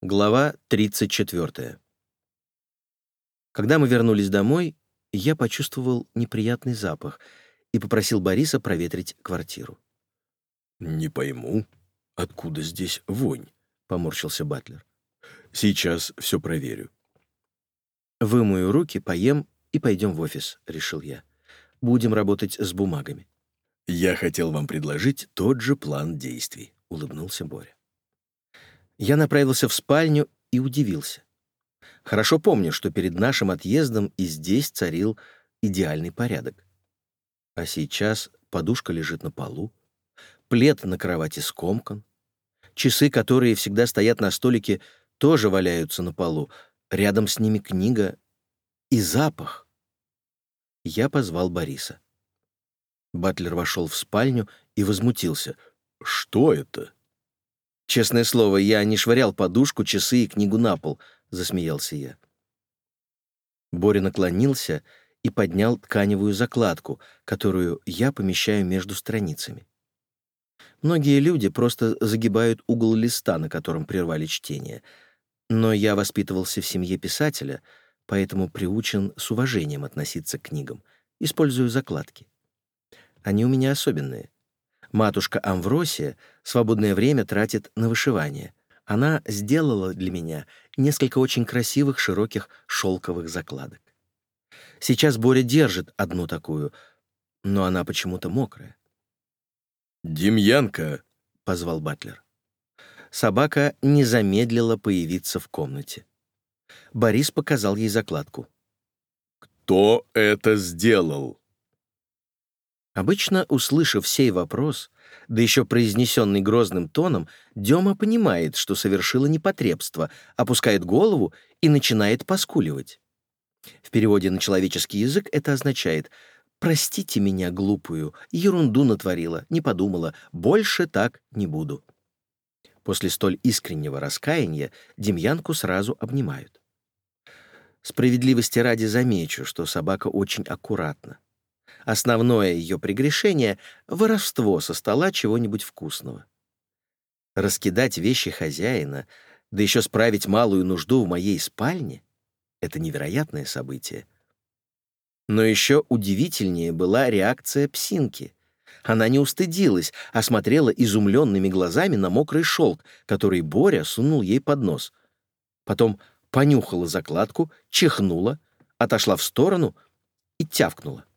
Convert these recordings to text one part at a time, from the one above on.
Глава 34. Когда мы вернулись домой, я почувствовал неприятный запах и попросил Бориса проветрить квартиру. «Не пойму, откуда здесь вонь?» — поморщился Батлер. «Сейчас все проверю». «Вымою руки, поем и пойдем в офис», — решил я. «Будем работать с бумагами». «Я хотел вам предложить тот же план действий», — улыбнулся Боря. Я направился в спальню и удивился. Хорошо помню, что перед нашим отъездом и здесь царил идеальный порядок. А сейчас подушка лежит на полу, плед на кровати скомкан, часы, которые всегда стоят на столике, тоже валяются на полу, рядом с ними книга и запах. Я позвал Бориса. Батлер вошел в спальню и возмутился. «Что это?» «Честное слово, я не швырял подушку, часы и книгу на пол», — засмеялся я. Боря наклонился и поднял тканевую закладку, которую я помещаю между страницами. Многие люди просто загибают угол листа, на котором прервали чтение. Но я воспитывался в семье писателя, поэтому приучен с уважением относиться к книгам, использую закладки. Они у меня особенные — Матушка Амвросия свободное время тратит на вышивание. Она сделала для меня несколько очень красивых широких шелковых закладок. Сейчас Боря держит одну такую, но она почему-то мокрая. «Демьянка!» — позвал Батлер. Собака не замедлила появиться в комнате. Борис показал ей закладку. «Кто это сделал?» Обычно, услышав сей вопрос, да еще произнесенный грозным тоном, Дема понимает, что совершила непотребство, опускает голову и начинает поскуливать. В переводе на человеческий язык это означает «простите меня, глупую, ерунду натворила, не подумала, больше так не буду». После столь искреннего раскаяния Демьянку сразу обнимают. Справедливости ради замечу, что собака очень аккуратна. Основное ее прегрешение — воровство со стола чего-нибудь вкусного. Раскидать вещи хозяина, да еще справить малую нужду в моей спальне — это невероятное событие. Но еще удивительнее была реакция псинки. Она не устыдилась, а смотрела изумленными глазами на мокрый шелк, который Боря сунул ей под нос. Потом понюхала закладку, чихнула, отошла в сторону и тявкнула.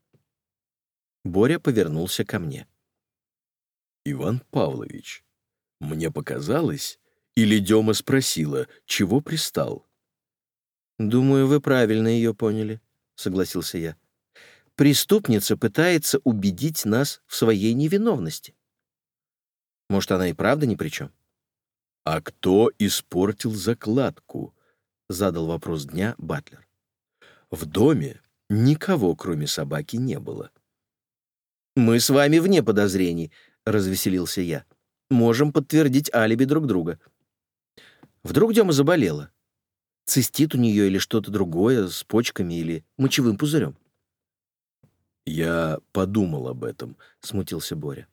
Боря повернулся ко мне. «Иван Павлович, мне показалось, или Дема спросила, чего пристал?» «Думаю, вы правильно ее поняли», — согласился я. «Преступница пытается убедить нас в своей невиновности. Может, она и правда ни при чем?» «А кто испортил закладку?» — задал вопрос дня Батлер. «В доме никого, кроме собаки, не было». «Мы с вами вне подозрений», — развеселился я. «Можем подтвердить алиби друг друга». Вдруг Дема заболела? Цистит у нее или что-то другое с почками или мочевым пузырем? «Я подумал об этом», — смутился Боря.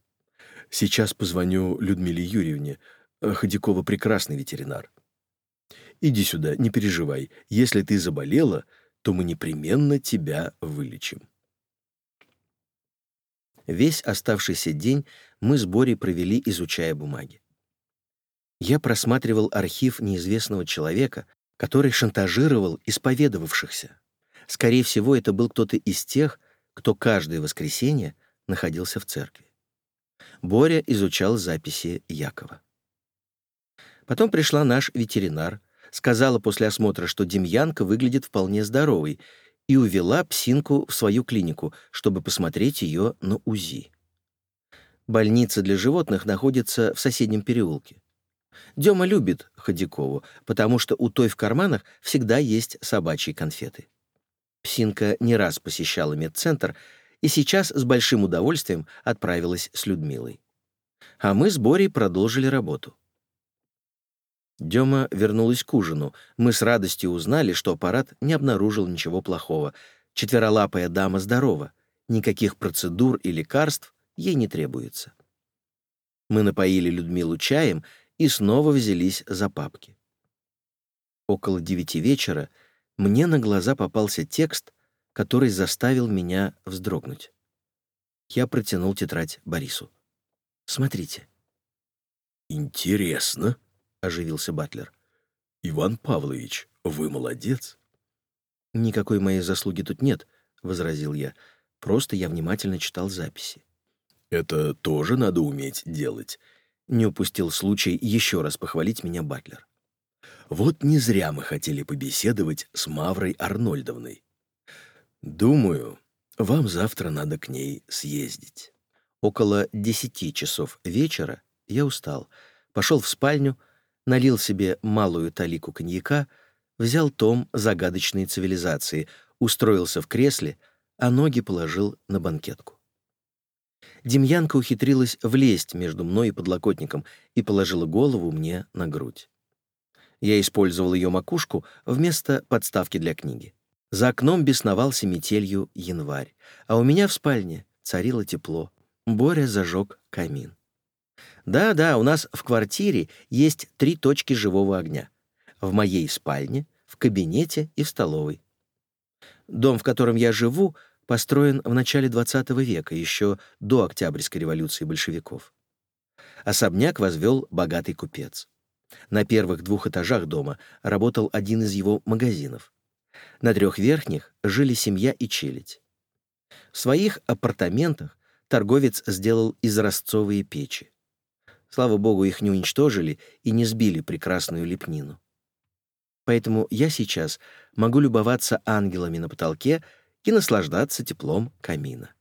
«Сейчас позвоню Людмиле Юрьевне. Ходякова прекрасный ветеринар. Иди сюда, не переживай. Если ты заболела, то мы непременно тебя вылечим». Весь оставшийся день мы с Борей провели, изучая бумаги. Я просматривал архив неизвестного человека, который шантажировал исповедовавшихся. Скорее всего, это был кто-то из тех, кто каждое воскресенье находился в церкви. Боря изучал записи Якова. Потом пришла наш ветеринар, сказала после осмотра, что Демьянка выглядит вполне здоровой, и увела псинку в свою клинику, чтобы посмотреть ее на УЗИ. Больница для животных находится в соседнем переулке. Дема любит Ходякову, потому что у той в карманах всегда есть собачьи конфеты. Псинка не раз посещала медцентр и сейчас с большим удовольствием отправилась с Людмилой. А мы с Борей продолжили работу. Дема вернулась к ужину. Мы с радостью узнали, что аппарат не обнаружил ничего плохого. Четверолапая дама здорова. Никаких процедур и лекарств ей не требуется. Мы напоили Людмилу чаем и снова взялись за папки. Около девяти вечера мне на глаза попался текст, который заставил меня вздрогнуть. Я протянул тетрадь Борису. «Смотрите». «Интересно», — оживился Батлер. «Иван Павлович, вы молодец». «Никакой моей заслуги тут нет», — возразил я. «Просто я внимательно читал записи». «Это тоже надо уметь делать», — не упустил случай еще раз похвалить меня Батлер. «Вот не зря мы хотели побеседовать с Маврой Арнольдовной. Думаю, вам завтра надо к ней съездить». Около десяти часов вечера я устал, пошел в спальню, налил себе малую талику коньяка, взял том загадочной цивилизации, устроился в кресле, а ноги положил на банкетку. Демьянка ухитрилась влезть между мной и подлокотником и положила голову мне на грудь. Я использовал ее макушку вместо подставки для книги. За окном бесновался метелью январь, а у меня в спальне царило тепло. Боря зажег камин. Да-да, у нас в квартире есть три точки живого огня. В моей спальне, в кабинете и в столовой. Дом, в котором я живу, построен в начале XX века, еще до Октябрьской революции большевиков. Особняк возвел богатый купец. На первых двух этажах дома работал один из его магазинов. На трех верхних жили семья и челядь. В своих апартаментах торговец сделал изразцовые печи. Слава богу, их не уничтожили и не сбили прекрасную лепнину. Поэтому я сейчас могу любоваться ангелами на потолке и наслаждаться теплом камина.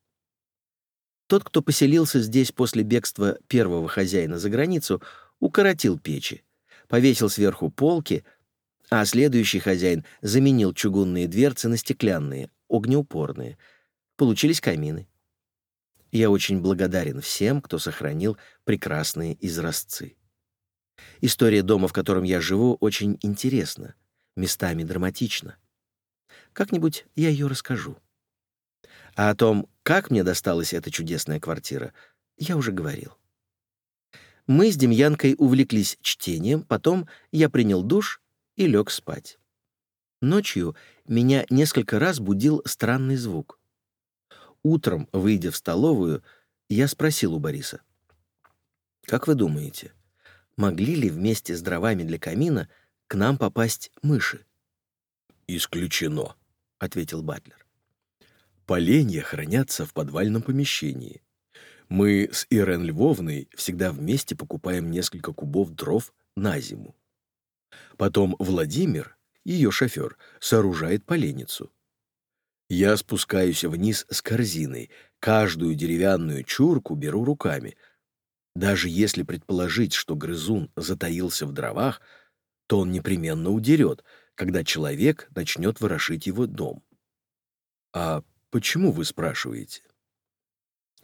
Тот, кто поселился здесь после бегства первого хозяина за границу, укоротил печи, повесил сверху полки, а следующий хозяин заменил чугунные дверцы на стеклянные, огнеупорные. Получились камины. Я очень благодарен всем, кто сохранил прекрасные изразцы. История дома, в котором я живу, очень интересна, местами драматична. Как-нибудь я ее расскажу. А о том, как мне досталась эта чудесная квартира, я уже говорил. Мы с Демьянкой увлеклись чтением, потом я принял душ и лег спать. Ночью меня несколько раз будил странный звук. Утром, выйдя в столовую, я спросил у Бориса. «Как вы думаете, могли ли вместе с дровами для камина к нам попасть мыши?» «Исключено», — ответил Батлер. «Поленья хранятся в подвальном помещении. Мы с Ирен Львовной всегда вместе покупаем несколько кубов дров на зиму. Потом Владимир, ее шофер, сооружает поленницу. Я спускаюсь вниз с корзиной, каждую деревянную чурку беру руками. Даже если предположить, что грызун затаился в дровах, то он непременно удерет, когда человек начнет ворошить его дом. А почему вы спрашиваете?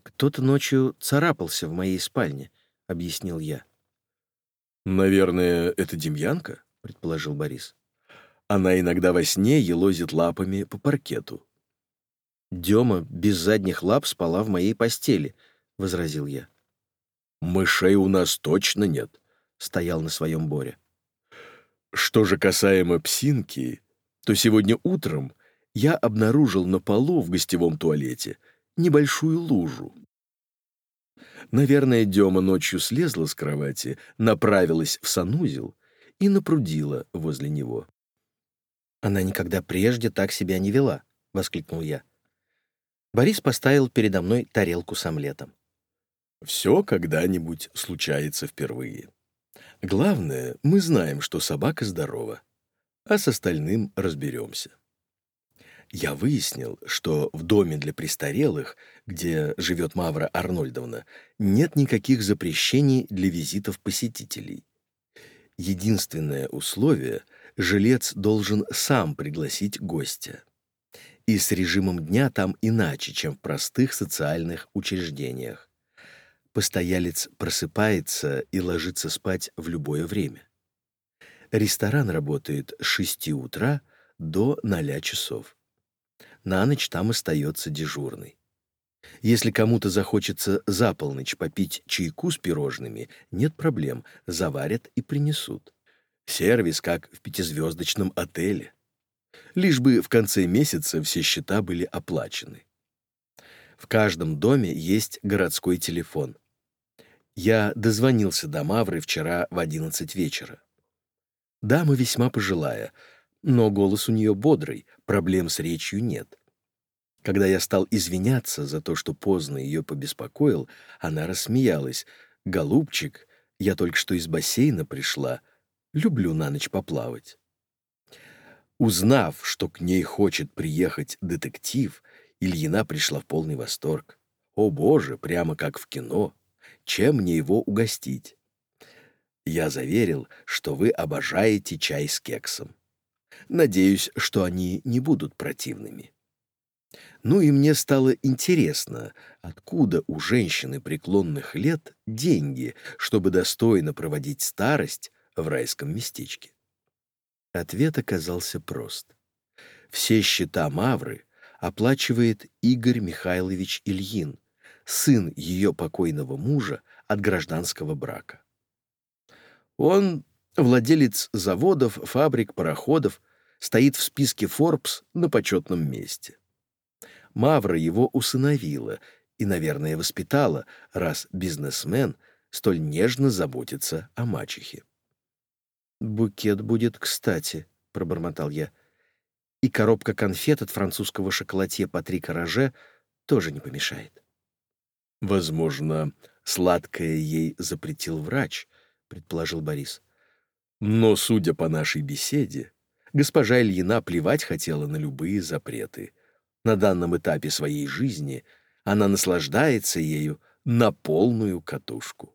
«Кто-то ночью царапался в моей спальне», — объяснил я. «Наверное, это Демьянка?» — предположил Борис. «Она иногда во сне елозит лапами по паркету. Дема без задних лап спала в моей постели», — возразил я. «Мышей у нас точно нет», — стоял на своем Боря. «Что же касаемо псинки, то сегодня утром я обнаружил на полу в гостевом туалете небольшую лужу. Наверное, Дема ночью слезла с кровати, направилась в санузел и напрудила возле него. «Она никогда прежде так себя не вела», — воскликнул я. Борис поставил передо мной тарелку с омлетом. «Все когда-нибудь случается впервые. Главное, мы знаем, что собака здорова, а с остальным разберемся. Я выяснил, что в доме для престарелых, где живет Мавра Арнольдовна, нет никаких запрещений для визитов посетителей. Единственное условие — жилец должен сам пригласить гостя и с режимом дня там иначе, чем в простых социальных учреждениях. Постоялец просыпается и ложится спать в любое время. Ресторан работает с 6 утра до 0 часов. На ночь там остается дежурный. Если кому-то захочется за полночь попить чайку с пирожными, нет проблем, заварят и принесут. Сервис, как в пятизвездочном отеле. Лишь бы в конце месяца все счета были оплачены. В каждом доме есть городской телефон. Я дозвонился до Мавры вчера в одиннадцать вечера. Дама весьма пожилая, но голос у нее бодрый, проблем с речью нет. Когда я стал извиняться за то, что поздно ее побеспокоил, она рассмеялась. «Голубчик, я только что из бассейна пришла. Люблю на ночь поплавать». Узнав, что к ней хочет приехать детектив, Ильина пришла в полный восторг. «О, Боже, прямо как в кино! Чем мне его угостить?» Я заверил, что вы обожаете чай с кексом. Надеюсь, что они не будут противными. Ну и мне стало интересно, откуда у женщины преклонных лет деньги, чтобы достойно проводить старость в райском местечке. Ответ оказался прост. Все счета Мавры оплачивает Игорь Михайлович Ильин, сын ее покойного мужа от гражданского брака. Он владелец заводов, фабрик, пароходов, стоит в списке Forbes на почетном месте. Мавра его усыновила и, наверное, воспитала, раз бизнесмен столь нежно заботится о мачехе. «Букет будет кстати», — пробормотал я. «И коробка конфет от французского шоколадье Патрика Роже тоже не помешает». «Возможно, сладкое ей запретил врач», — предположил Борис. «Но, судя по нашей беседе, госпожа Ильина плевать хотела на любые запреты. На данном этапе своей жизни она наслаждается ею на полную катушку».